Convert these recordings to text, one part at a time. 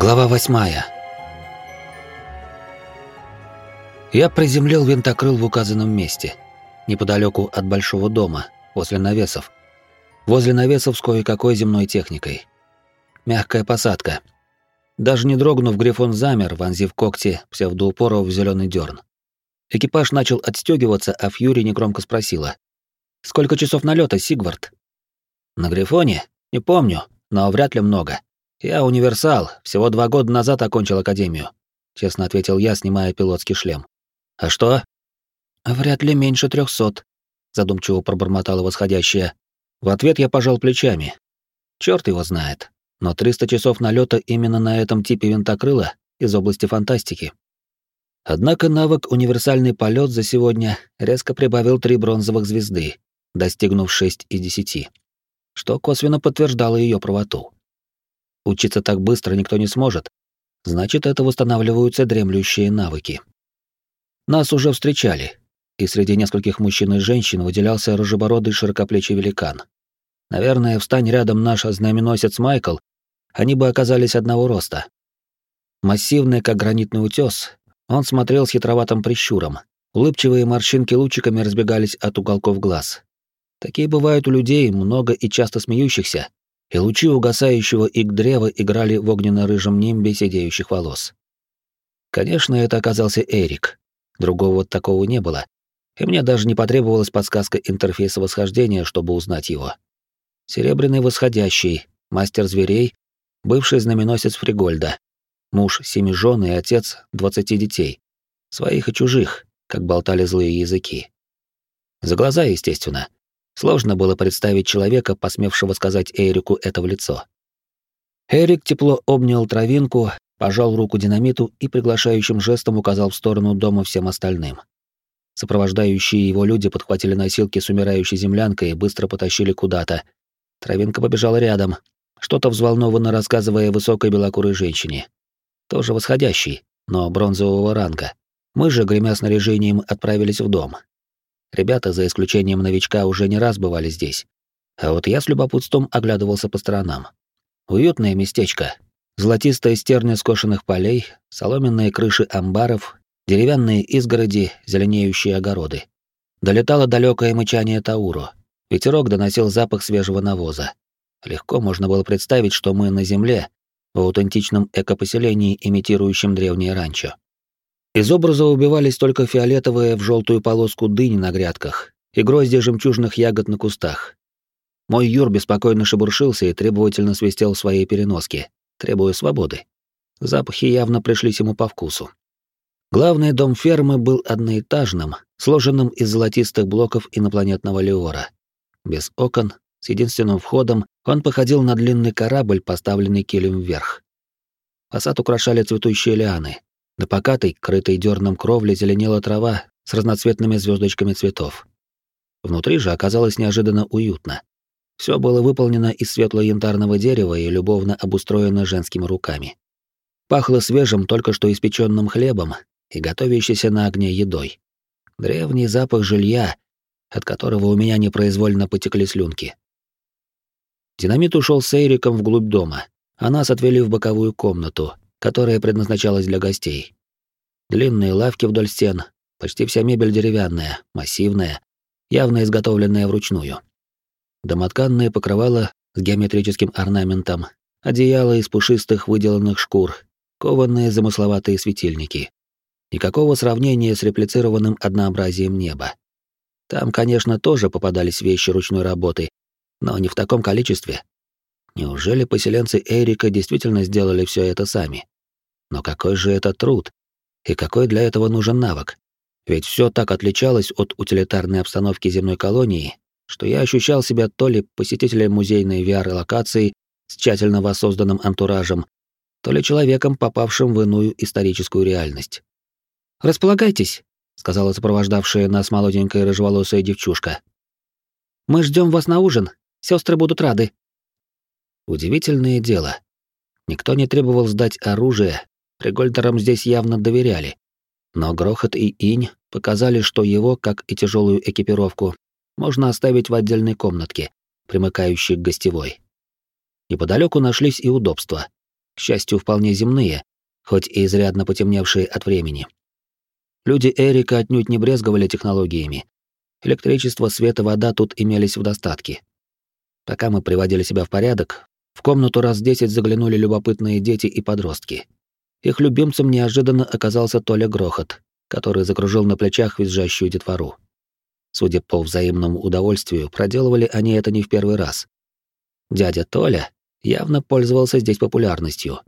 Глава восьмая. Я приземлил винтокрыл в указанном месте, неподалеку от большого дома, после навесов. Возле навесов с кое-какой земной техникой. Мягкая посадка. Даже не дрогнув, Грифон замер, вонзив когти псевдоупора в зеленый дерн. Экипаж начал отстегиваться, а Фьюри негромко спросила. «Сколько часов налета, Сигвард?» «На Грифоне? Не помню, но вряд ли много. «Я универсал, всего два года назад окончил академию», — честно ответил я, снимая пилотский шлем. «А что?» «Вряд ли меньше трехсот», — задумчиво пробормотала восходящая. В ответ я пожал плечами. Черт его знает, но 300 часов налета именно на этом типе винтокрыла из области фантастики. Однако навык «Универсальный полет за сегодня резко прибавил три бронзовых звезды, достигнув 6 из 10, что косвенно подтверждало ее правоту. Учиться так быстро никто не сможет. Значит, это восстанавливаются дремлющие навыки. Нас уже встречали, и среди нескольких мужчин и женщин выделялся рыжебородый широкоплечий великан. Наверное, встань рядом наш знаменосец Майкл, они бы оказались одного роста. Массивный, как гранитный утес, он смотрел с хитроватым прищуром. Улыбчивые морщинки лучиками разбегались от уголков глаз. Такие бывают у людей, много и часто смеющихся, и лучи угасающего ик древа играли в огненно-рыжем нимбе сидеющих волос. Конечно, это оказался Эрик. Другого такого не было, и мне даже не потребовалась подсказка интерфейса восхождения, чтобы узнать его. Серебряный восходящий, мастер зверей, бывший знаменосец Фригольда, муж семи жен и отец двадцати детей, своих и чужих, как болтали злые языки. За глаза, естественно — Сложно было представить человека, посмевшего сказать Эрику это в лицо. Эрик тепло обнял травинку, пожал руку динамиту и приглашающим жестом указал в сторону дома всем остальным. Сопровождающие его люди подхватили носилки с умирающей землянкой и быстро потащили куда-то. Травинка побежала рядом, что-то взволнованно рассказывая высокой белокурой женщине. Тоже восходящий, но бронзового ранга. Мы же, гремя снаряжением, отправились в дом. Ребята, за исключением новичка, уже не раз бывали здесь. А вот я с любопытством оглядывался по сторонам. Уютное местечко. Золотистые стерни скошенных полей, соломенные крыши амбаров, деревянные изгороди, зеленеющие огороды. Долетало далекое мычание Тауру. Ветерок доносил запах свежего навоза. Легко можно было представить, что мы на земле, в аутентичном экопоселении, имитирующем древнее ранчо. Из образа убивались только фиолетовые в желтую полоску дыни на грядках и грозди жемчужных ягод на кустах. Мой Юр беспокойно шебуршился и требовательно свистел своей переноске, требуя свободы. Запахи явно пришлись ему по вкусу. Главный дом фермы был одноэтажным, сложенным из золотистых блоков инопланетного леора. Без окон, с единственным входом, он походил на длинный корабль, поставленный килем вверх. Фасад украшали цветущие лианы, на покатой, крытой дерном кровле зеленела трава с разноцветными звездочками цветов. Внутри же оказалось неожиданно уютно. Все было выполнено из светло-янтарного дерева и любовно обустроено женскими руками. Пахло свежим, только что испеченным хлебом и готовящейся на огне едой. Древний запах жилья, от которого у меня непроизвольно потекли слюнки. Динамит ушел с Эриком вглубь дома, а нас отвели в боковую комнату, которая предназначалась для гостей. Длинные лавки вдоль стен, почти вся мебель деревянная, массивная, явно изготовленная вручную. Домотканные покрывала с геометрическим орнаментом, одеяло из пушистых выделанных шкур, кованные замысловатые светильники. Никакого сравнения с реплицированным однообразием неба. Там, конечно, тоже попадались вещи ручной работы, но не в таком количестве. Неужели поселенцы Эрика действительно сделали все это сами? Но какой же это труд? И какой для этого нужен навык? Ведь все так отличалось от утилитарной обстановки земной колонии, что я ощущал себя то ли посетителем музейной VR-локации с тщательно воссозданным антуражем, то ли человеком, попавшим в иную историческую реальность. «Располагайтесь», — сказала сопровождавшая нас молоденькая рыжеволосая девчушка. «Мы ждем вас на ужин. Сестры будут рады». Удивительное дело. Никто не требовал сдать оружие, Пригольдерам здесь явно доверяли. Но грохот и инь показали, что его, как и тяжелую экипировку, можно оставить в отдельной комнатке, примыкающей к гостевой. Неподалеку нашлись и удобства. к счастью, вполне земные, хоть и изрядно потемневшие от времени. Люди Эрика отнюдь не брезговали технологиями. Электричество, свет и вода тут имелись в достатке. Пока мы приводили себя в порядок, в комнату раз десять заглянули любопытные дети и подростки. Их любимцем неожиданно оказался Толя Грохот, который закружил на плечах визжащую детвору. Судя по взаимному удовольствию, проделывали они это не в первый раз. Дядя Толя явно пользовался здесь популярностью.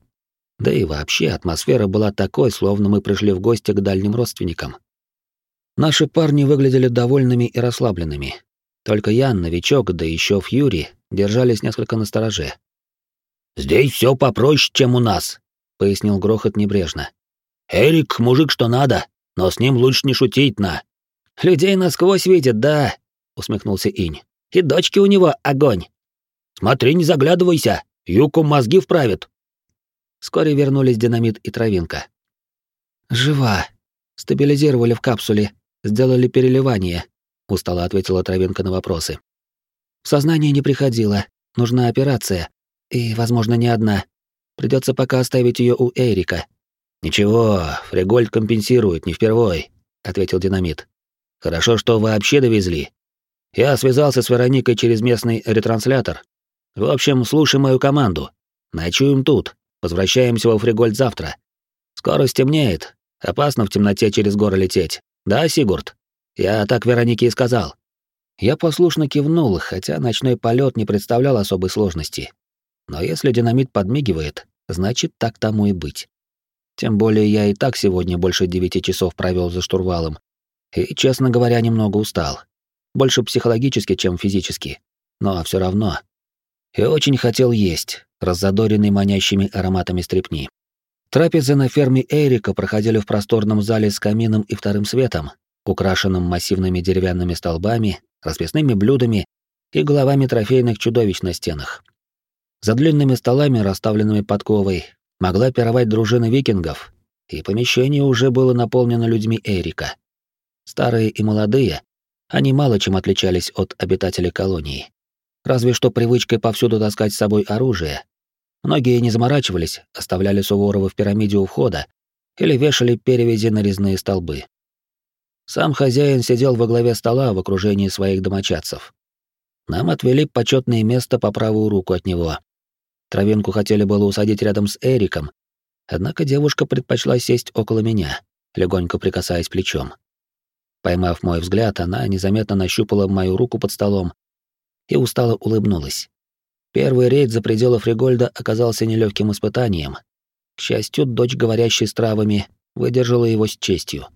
Да и вообще атмосфера была такой, словно мы пришли в гости к дальним родственникам. Наши парни выглядели довольными и расслабленными. Только Ян, новичок, да еще Фьюри держались несколько настороже. «Здесь все попроще, чем у нас», — пояснил Грохот небрежно. «Эрик — мужик что надо, но с ним лучше не шутить на». «Людей насквозь видит, да», — усмехнулся Инь. «И дочки у него огонь». «Смотри, не заглядывайся, Юку мозги вправит». Вскоре вернулись динамит и травинка. «Жива. Стабилизировали в капсуле, сделали переливание», — устало ответила травинка на вопросы. «В сознание не приходила, нужна операция, и, возможно, не одна. Придется пока оставить ее у Эрика». «Ничего, Фригольд компенсирует, не впервой», — ответил динамит. «Хорошо, что вообще довезли. Я связался с Вероникой через местный ретранслятор. В общем, слушай мою команду. Ночуем тут. Возвращаемся во Фригольд завтра. Скоро стемнеет. Опасно в темноте через горы лететь. Да, Сигурд? Я так Веронике и сказал. Я послушно кивнул, хотя ночной полет не представлял особой сложности. Но если динамит подмигивает, значит, так тому и быть. Тем более я и так сегодня больше девяти часов провел за штурвалом. И, честно говоря, немного устал. Больше психологически, чем физически. Но все равно. И очень хотел есть, раззадоренный манящими ароматами стрепни. Трапезы на ферме Эрика проходили в просторном зале с камином и вторым светом, украшенным массивными деревянными столбами, расписными блюдами и головами трофейных чудовищ на стенах. За длинными столами, расставленными подковой, могла пировать дружина викингов, и помещение уже было наполнено людьми Эрика. Старые и молодые, они мало чем отличались от обитателей колонии. Разве что привычкой повсюду таскать с собой оружие. Многие не заморачивались, оставляли Суворова в пирамиде у входа или вешали перевязи на резные столбы. Сам хозяин сидел во главе стола в окружении своих домочадцев. Нам отвели почетное место по правую руку от него. Травинку хотели было усадить рядом с Эриком, однако девушка предпочла сесть около меня, легонько прикасаясь плечом. Поймав мой взгляд, она незаметно нащупала мою руку под столом и устало улыбнулась. Первый рейд за пределы Фригольда оказался нелегким испытанием. К счастью, дочь, говорящей с травами, выдержала его с честью.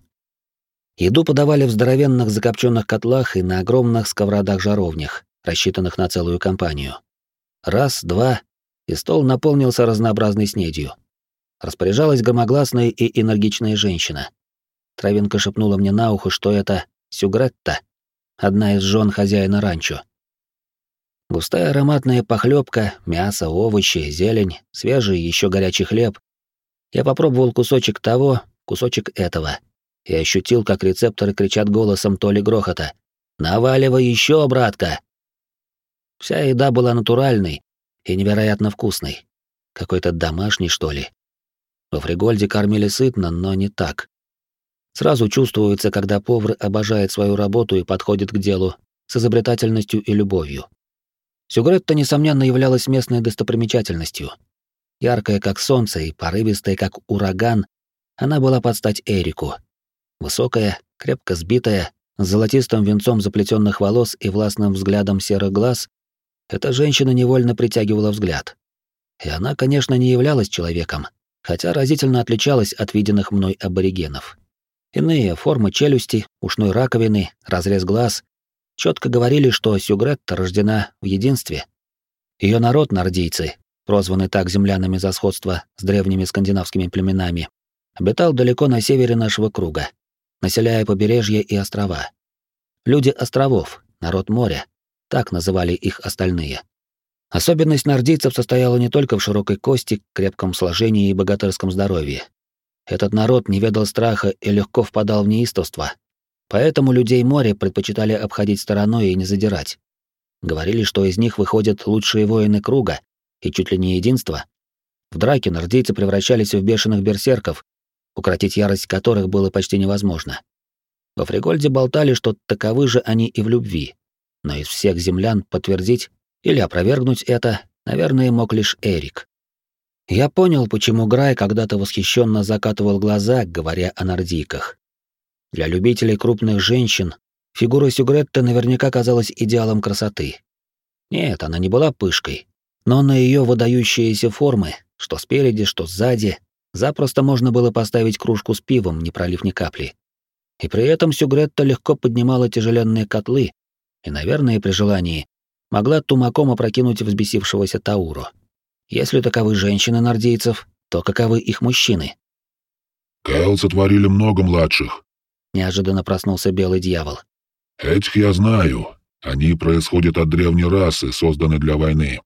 Еду подавали в здоровенных закопченных котлах и на огромных сковородах-жаровнях, рассчитанных на целую компанию. Раз, два, и стол наполнился разнообразной снедью. Распоряжалась громогласная и энергичная женщина. Травинка шепнула мне на ухо, что это Сюгретта, одна из жен хозяина ранчо. Густая ароматная похлебка, мясо, овощи, зелень, свежий еще горячий хлеб. Я попробовал кусочек того, кусочек этого. И ощутил, как рецепторы кричат голосом Толи Грохота. «Наваливай еще, братка!» Вся еда была натуральной и невероятно вкусной. Какой-то домашний, что ли. Во Фригольде кормили сытно, но не так. Сразу чувствуется, когда повар обожает свою работу и подходит к делу с изобретательностью и любовью. Сюгретта, несомненно, являлась местной достопримечательностью. Яркая, как солнце, и порывистая, как ураган, она была под стать Эрику. Высокая, крепко сбитая, с золотистым венцом заплетенных волос и властным взглядом серых глаз, эта женщина невольно притягивала взгляд. И она, конечно, не являлась человеком, хотя разительно отличалась от виденных мной аборигенов. Иные формы челюсти, ушной раковины, разрез глаз, четко говорили, что Сюгретта рождена в единстве. Ее народ, нордийцы, прозванный так землянами за сходство с древними скандинавскими племенами, обитал далеко на севере нашего круга, населяя побережье и острова. Люди островов, народ моря, так называли их остальные. Особенность нордийцев состояла не только в широкой кости, крепком сложении и богатырском здоровье. Этот народ не ведал страха и легко впадал в неистовство, Поэтому людей моря предпочитали обходить стороной и не задирать. Говорили, что из них выходят лучшие воины круга, и чуть ли не единство. В драке нордейцы превращались в бешеных берсерков, укротить ярость которых было почти невозможно. Во Фригольде болтали, что таковы же они и в любви. Но из всех землян подтвердить или опровергнуть это, наверное, мог лишь Эрик. Я понял, почему Грай когда-то восхищенно закатывал глаза, говоря о нордийках. Для любителей крупных женщин фигура Сюгретта наверняка казалась идеалом красоты. Нет, она не была пышкой, но на ее выдающиеся формы, что спереди, что сзади, запросто можно было поставить кружку с пивом, не пролив ни капли. И при этом Сюгретта легко поднимала тяжеленные котлы и, наверное, при желании, могла тумаком опрокинуть взбесившегося Тауру. Если таковы женщины нордейцев, то каковы их мужчины? «Кэл сотворили много младших», — неожиданно проснулся белый дьявол. «Этих я знаю. Они происходят от древней расы, созданной для войны.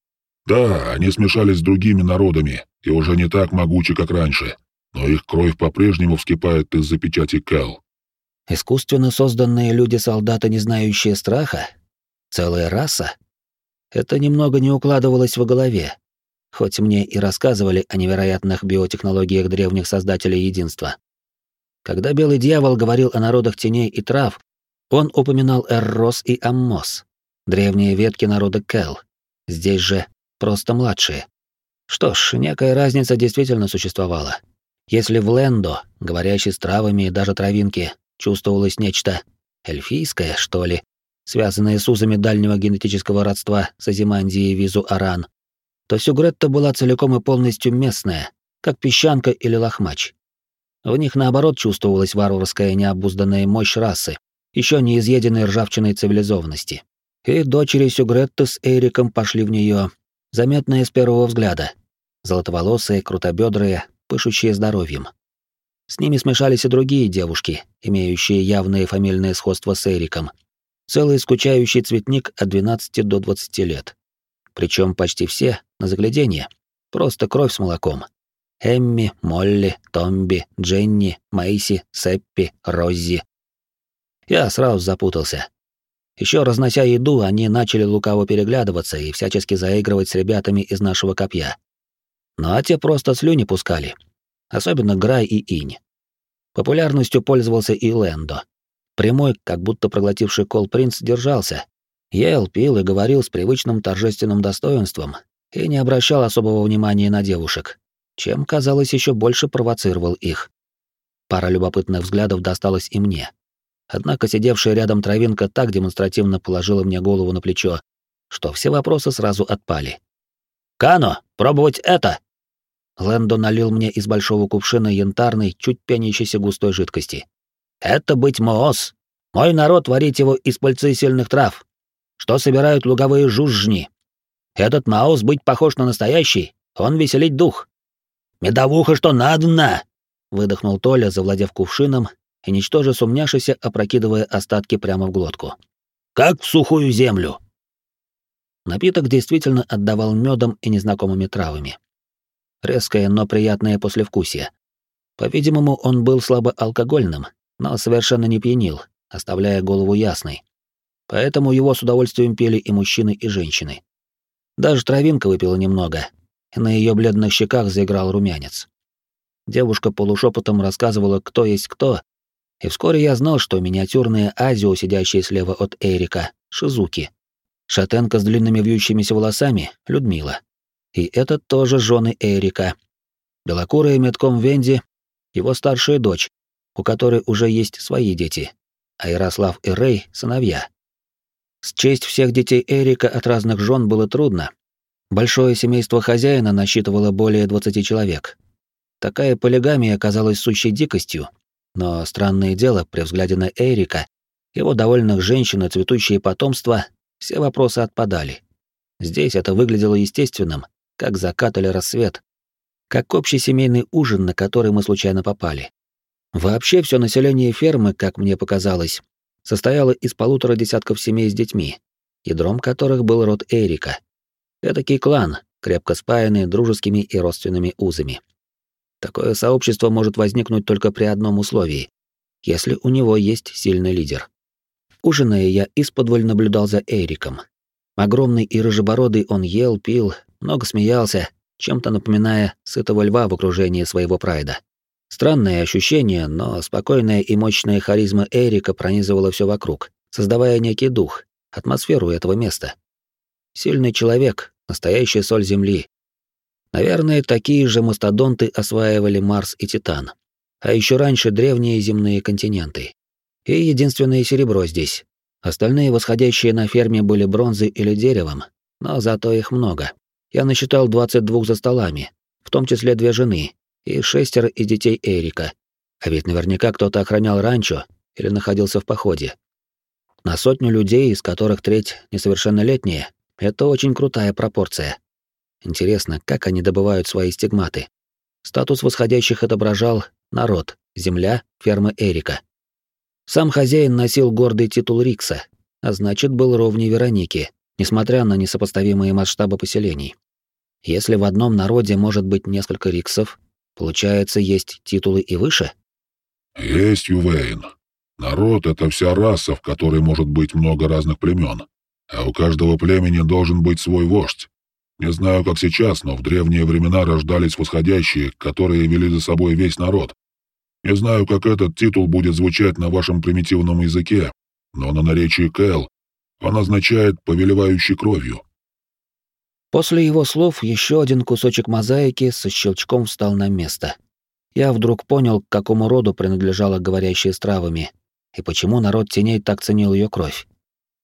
Да, они смешались с другими народами и уже не так могучи, как раньше, но их кровь по-прежнему вскипает из-за печати Кэл. Искусственно созданные люди-солдаты, не знающие страха? Целая раса? Это немного не укладывалось в голове, хоть мне и рассказывали о невероятных биотехнологиях древних создателей единства. Когда Белый Дьявол говорил о народах теней и трав, он упоминал Эррос и Аммос, древние ветки народа Кел. Здесь же просто младшие. Что ж, некая разница действительно существовала. Если в Лендо, говорящей с травами и даже травинки, чувствовалось нечто эльфийское, что ли, связанное с узами дальнего генетического родства с Азимандией Визу Аран, то Сюгретта была целиком и полностью местная, как песчанка или лохмач. В них, наоборот, чувствовалась варварская необузданная мощь расы, еще не изъеденной ржавчиной цивилизованности. И дочери Сюгретты с Эриком пошли в нее, заметные с первого взгляда. Золотоволосые, крутобедрые, пышущие здоровьем. С ними смешались и другие девушки, имеющие явное фамильное сходство с Эриком. Целый скучающий цветник от 12 до 20 лет. Причем почти все на заглядение. Просто кровь с молоком. Эмми, Молли, Томби, Дженни, Мэйси, Сеппи, Роззи. Я сразу запутался. Еще разнося еду, они начали лукаво переглядываться и всячески заигрывать с ребятами из нашего копья. Ну а те просто слюни пускали. Особенно Грай и Инь. Популярностью пользовался и Лэндо. Прямой, как будто проглотивший кол принц, держался, Ел, пил и говорил с привычным торжественным достоинством и не обращал особого внимания на девушек, чем, казалось, еще больше провоцировал их. Пара любопытных взглядов досталась и мне. Однако сидевшая рядом травинка так демонстративно положила мне голову на плечо, что все вопросы сразу отпали. «Кано, пробовать это!» Лэндо налил мне из большого кувшина янтарной, чуть пенящейся густой жидкости. «Это быть моос. Мой народ варить его из пыльцы сильных трав что собирают луговые жужжни. Этот Маус быть похож на настоящий, он веселить дух. «Медовуха, что надо на!» — выдохнул Толя, завладев кувшином и, ничтоже сумняшися, опрокидывая остатки прямо в глотку. «Как в сухую землю!» Напиток действительно отдавал медом и незнакомыми травами. Резкое, но приятное послевкусие. По-видимому, он был слабо алкогольным, но совершенно не пьянил, оставляя голову ясной поэтому его с удовольствием пели и мужчины, и женщины. Даже травинка выпила немного, и на ее бледных щеках заиграл румянец. Девушка полушепотом рассказывала, кто есть кто, и вскоре я знал, что миниатюрная Азио, сидящая слева от Эрика, Шизуки, шатенка с длинными вьющимися волосами, Людмила. И это тоже жены Эрика. Белокурая метком Венди, его старшая дочь, у которой уже есть свои дети, а Ярослав и Рэй — сыновья. Счесть всех детей Эрика от разных жен было трудно. Большое семейство хозяина насчитывало более 20 человек. Такая полигамия оказалась сущей дикостью, но странное дело, при взгляде на Эрика, его довольных женщин и цветущее потомство, все вопросы отпадали. Здесь это выглядело естественным, как закат или рассвет, как общий семейный ужин, на который мы случайно попали. Вообще все население фермы, как мне показалось, состояла из полутора десятков семей с детьми, ядром которых был род Эрика. Этакий клан, крепко спаянный дружескими и родственными узами. Такое сообщество может возникнуть только при одном условии, если у него есть сильный лидер. Ужиная, я исподволь наблюдал за Эриком. Огромный и рыжебородый он ел, пил, много смеялся, чем-то напоминая сытого льва в окружении своего прайда. Странное ощущение, но спокойная и мощная харизма Эрика пронизывала все вокруг, создавая некий дух, атмосферу этого места. Сильный человек, настоящая соль Земли. Наверное, такие же мастодонты осваивали Марс и Титан. А еще раньше древние земные континенты. И единственное серебро здесь. Остальные восходящие на ферме были бронзой или деревом, но зато их много. Я насчитал 22 за столами, в том числе две жены и шестеро из детей Эрика. А ведь наверняка кто-то охранял ранчо или находился в походе. На сотню людей, из которых треть несовершеннолетние, это очень крутая пропорция. Интересно, как они добывают свои стигматы. Статус восходящих отображал народ, земля, ферма Эрика. Сам хозяин носил гордый титул Рикса, а значит, был ровней Вероники, несмотря на несопоставимые масштабы поселений. Если в одном народе может быть несколько Риксов, получается, есть титулы и выше? Есть, Ювейн. Народ — это вся раса, в которой может быть много разных племен, а у каждого племени должен быть свой вождь. Не знаю, как сейчас, но в древние времена рождались восходящие, которые вели за собой весь народ. Не знаю, как этот титул будет звучать на вашем примитивном языке, но на наречии Кэл он означает «повелевающий кровью». После его слов еще один кусочек мозаики со щелчком встал на место. Я вдруг понял, к какому роду принадлежала говорящая с травами, и почему народ теней так ценил ее кровь.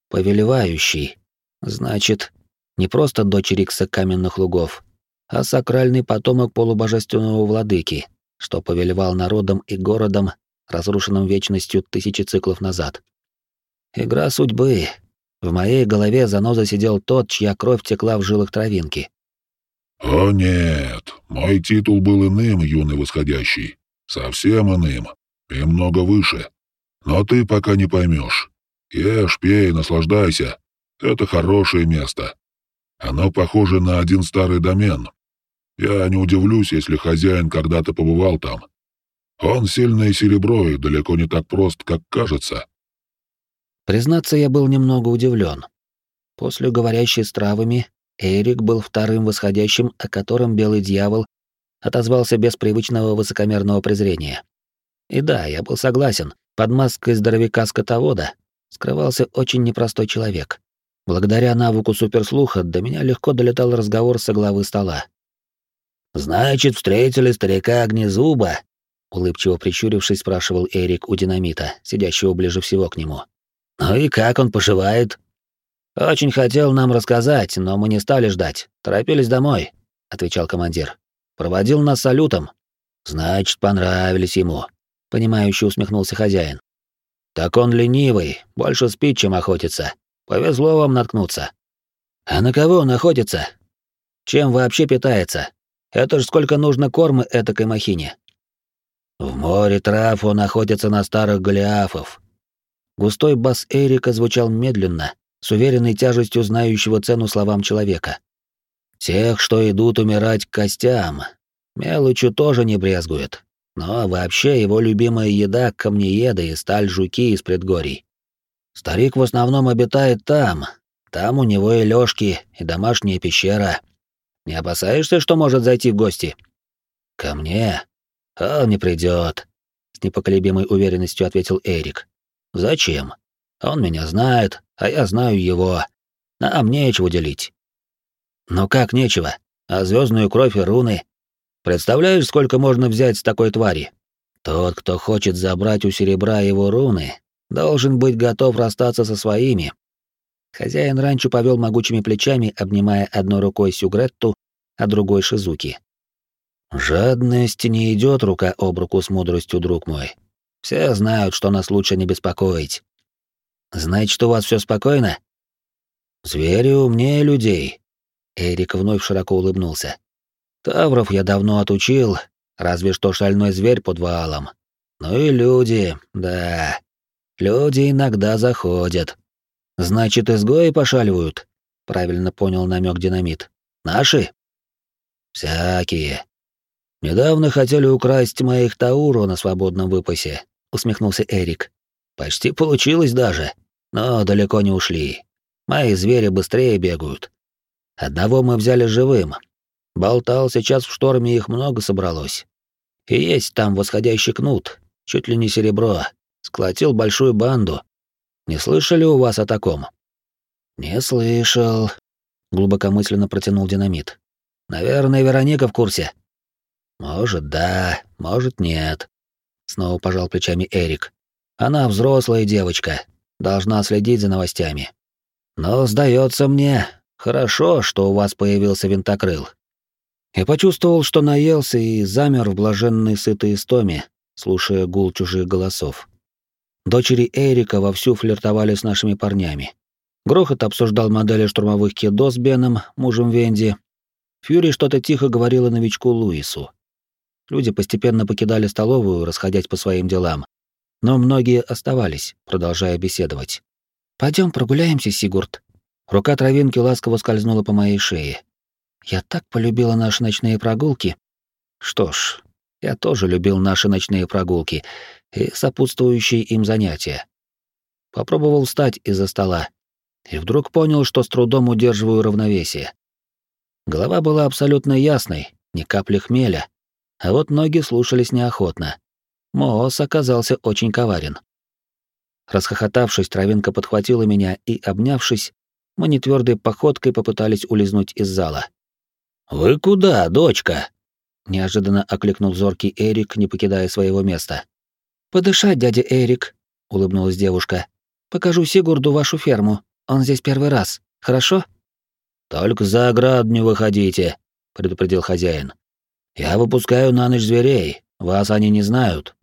Повелевающий. Значит, не просто дочь Рикса каменных лугов, а сакральный потомок полубожественного владыки, что повелевал народом и городом, разрушенным вечностью тысячи циклов назад. Игра судьбы. В моей голове заноза сидел тот, чья кровь текла в жилах травинки. «О нет, мой титул был иным, юный восходящий. Совсем иным. И много выше. Но ты пока не поймешь. Ешь, пей, наслаждайся. Это хорошее место. Оно похоже на один старый домен. Я не удивлюсь, если хозяин когда-то побывал там. Он сильное серебро и далеко не так прост, как кажется. Признаться, я был немного удивлен. После говорящей с травами, Эрик был вторым восходящим, о котором Белый Дьявол отозвался без привычного высокомерного презрения. И да, я был согласен, под маской здоровяка-скотовода скрывался очень непростой человек. Благодаря навыку суперслуха до меня легко долетал разговор со главы стола. «Значит, встретили старика Огнезуба?» Улыбчиво прищурившись, спрашивал Эрик у динамита, сидящего ближе всего к нему. «Ну и как он поживает?» «Очень хотел нам рассказать, но мы не стали ждать. Торопились домой», — отвечал командир. «Проводил нас салютом». «Значит, понравились ему», — понимающе усмехнулся хозяин. «Так он ленивый, больше спит, чем охотится. Повезло вам наткнуться». «А на кого он охотится? Чем вообще питается? Это ж сколько нужно корма этакой махине». «В море трав он охотится на старых голиафов». Густой бас Эрика звучал медленно, с уверенной тяжестью знающего цену словам человека. «Тех, что идут умирать к костям. Мелочью тоже не брезгует. Но вообще его любимая еда — камнееды и сталь-жуки из предгорий. Старик в основном обитает там. Там у него и лёжки, и домашняя пещера. Не опасаешься, что может зайти в гости? Ко мне? Он не придет, с непоколебимой уверенностью ответил Эрик. Зачем? Он меня знает, а я знаю его. Нам нечего делить. Ну как нечего? А звездную кровь и руны Представляешь, сколько можно взять с такой твари? Тот, кто хочет забрать у серебра его руны, должен быть готов расстаться со своими. Хозяин ранчо повел могучими плечами, обнимая одной рукой Сюгретту, а другой Шизуки. Жадность не идет рука об руку с мудростью, друг мой. Все знают, что нас лучше не беспокоить. Значит, у вас все спокойно? Звери умнее людей. Эрик вновь широко улыбнулся. Тавров я давно отучил, разве что шальной зверь под валом. Ну и люди, да. Люди иногда заходят. Значит, изгои пошаливают? Правильно понял намек динамит. Наши? Всякие. Недавно хотели украсть моих Тауру на свободном выпасе, усмехнулся Эрик. Почти получилось даже, но далеко не ушли. Мои звери быстрее бегают. Одного мы взяли живым, Болтал, сейчас в шторме их много собралось. И есть там восходящий кнут, чуть ли не серебро. Сколотил большую банду. Не слышали у вас о таком? Не слышал, глубокомысленно протянул динамит. Наверное, Вероника в курсе. Может, да, может, нет. Снова пожал плечами Эрик. Она взрослая девочка, должна следить за новостями. Но сдается мне, хорошо, что у вас появился винтокрыл. Я почувствовал, что наелся и замер в блаженной сытой истоме, слушая гул чужих голосов. Дочери Эрика вовсю флиртовали с нашими парнями. Грохот обсуждал модели штурмовых кидо с Беном, мужем Венди. Фьюри что-то тихо говорила новичку Луису. Люди постепенно покидали столовую, расходясь по своим делам. Но многие оставались, продолжая беседовать. Пойдем прогуляемся, Сигурд». Рука травинки ласково скользнула по моей шее. Я так полюбила наши ночные прогулки. Что ж, я тоже любил наши ночные прогулки и сопутствующие им занятия. Попробовал встать из-за стола и вдруг понял, что с трудом удерживаю равновесие. Голова была абсолютно ясной, ни капли хмеля, а вот ноги слушались неохотно. Моос оказался очень коварен. Расхохотавшись, травинка подхватила меня и, обнявшись, мы нетвёрдой походкой попытались улизнуть из зала. «Вы куда, дочка?» — неожиданно окликнул зоркий Эрик, не покидая своего места. «Подышать, дядя Эрик», — улыбнулась девушка. «Покажу Сигурду вашу ферму. Он здесь первый раз. Хорошо?» «Только за ограду не выходите», — предупредил хозяин. «Я выпускаю на ночь зверей. Вас они не знают.